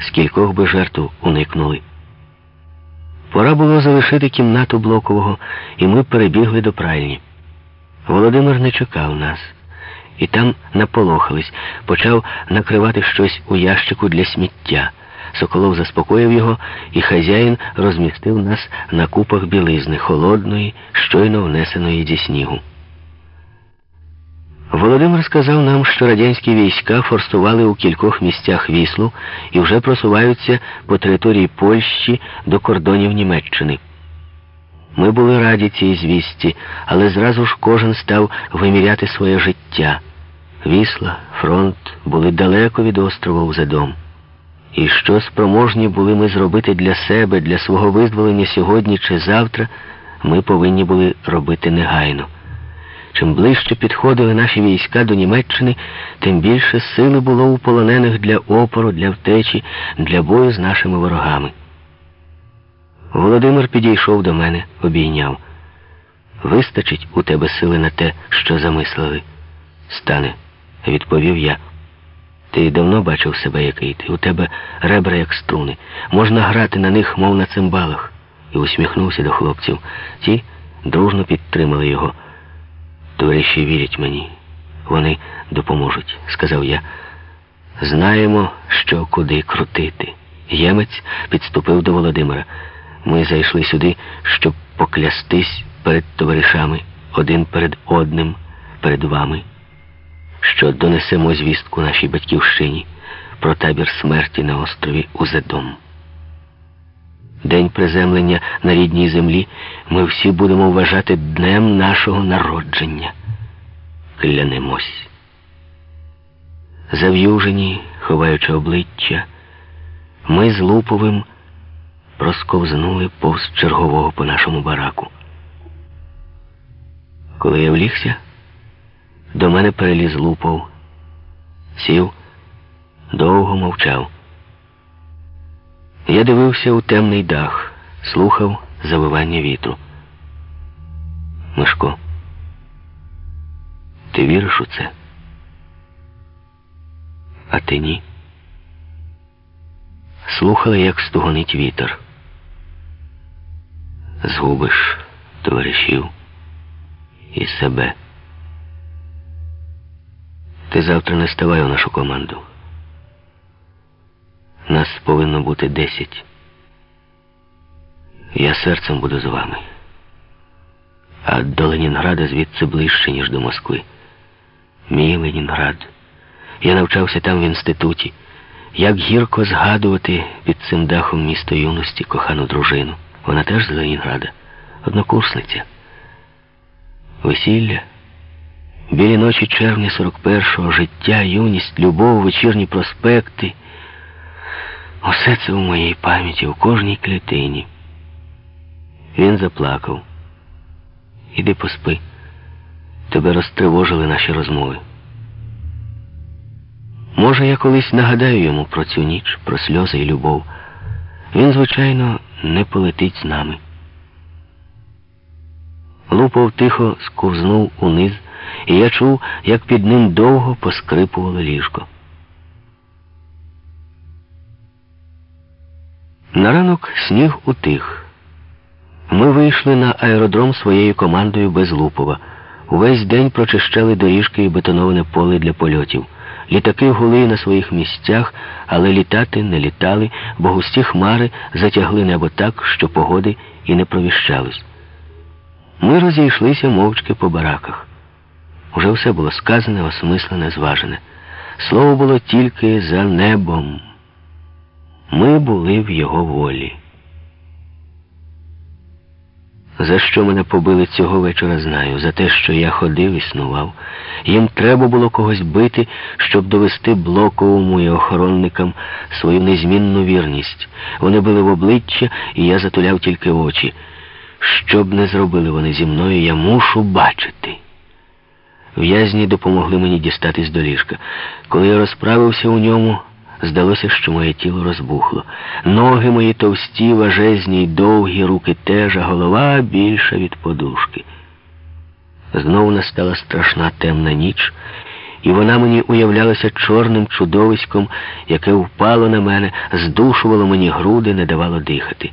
скількох би жертв уникнули. Пора було залишити кімнату Блокового, і ми перебігли до пральні. Володимир не чекав нас, і там наполохались, почав накривати щось у ящику для сміття. Соколов заспокоїв його, і хазяїн розмістив нас на купах білизни, холодної, щойно внесеної зі снігу. Володимир сказав нам, що радянські війська форсували у кількох місцях віслу і вже просуваються по території Польщі до кордонів Німеччини. Ми були раді цій звісті, але зразу ж кожен став виміряти своє життя. Вісла, фронт були далеко від острова Узедом. І що спроможні були ми зробити для себе, для свого визволення сьогодні чи завтра, ми повинні були робити негайно. Чим ближче підходили наші війська до Німеччини, тим більше сили було у полонених для опору, для втечі, для бою з нашими ворогами. Володимир підійшов до мене, обійняв. Вистачить у тебе сили на те, що замислили. Стане, відповів я. Ти давно бачив себе, який ти. У тебе ребра, як струни. Можна грати на них, мов на цимбалах. І усміхнувся до хлопців. Ті дружно підтримали його. Товариші вірять мені. Вони допоможуть, сказав я. Знаємо, що куди крутити. Ємець підступив до Володимира. Ми зайшли сюди, щоб поклястись перед товаришами, один перед одним, перед вами, що донесемо звістку нашій батьківщині про табір смерті на острові Узедом. День приземлення на рідній землі ми всі будемо вважати днем нашого народження. Клянемось. Зав'южені, ховаючи обличчя, ми з Луповим просковзнули повз чергового по нашому бараку. Коли я влігся, до мене переліз Лупов, сів, довго мовчав. Я дивився у темний дах, слухав завивання вітру. Мишко, ти віриш у це? А ти ні? Слухали, як стугонить вітер. Згубиш товаришів і себе. Ти завтра не ставай у нашу команду. Нас повинно бути десять. Я серцем буду з вами. А до Ленінграда звідси ближче, ніж до Москви. Мій Ленінград. Я навчався там в інституті. Як гірко згадувати під цим дахом місто юності кохану дружину. Вона теж з Ленінграда, однокурсниця. Весілля, білі ночі червня 41-го, життя, юність, любов, вечірні проспекти. Усе це у моїй пам'яті, у кожній клітині. Він заплакав. Іди поспи. Тебе розтривожили наші розмови. Може, я колись нагадаю йому про цю ніч, про сльози і любов. Він, звичайно, не полетить з нами. Лупов тихо сковзнув униз, і я чув, як під ним довго поскрипувало ліжко. На ранок сніг утих. Ми вийшли на аеродром своєю командою без Лупова. Увесь день прочищали доріжки і бетоноване поле для польотів. Літаки гули на своїх місцях, але літати не літали, бо густі хмари затягли небо так, що погоди і не провіщались. Ми розійшлися мовчки по бараках. Уже все було сказане, осмислене, зважене. Слово було тільки за небом. Ми були в його волі. За що мене побили цього вечора, знаю. За те, що я ходив, існував. Їм треба було когось бити, щоб довести блоковому і охоронникам свою незмінну вірність. Вони били в обличчя, і я затуляв тільки очі. Що б не зробили вони зі мною, я мушу бачити. В'язні допомогли мені дістатись до ліжка. Коли я розправився у ньому, здалося, що моє тіло розбухло. Ноги мої товсті, важезні й довгі, руки теж, а голова більша від подушки. Знову настала страшна темна ніч, і вона мені уявлялася чорним чудовиськом, яке впало на мене, здушувало мені груди, не давало дихати.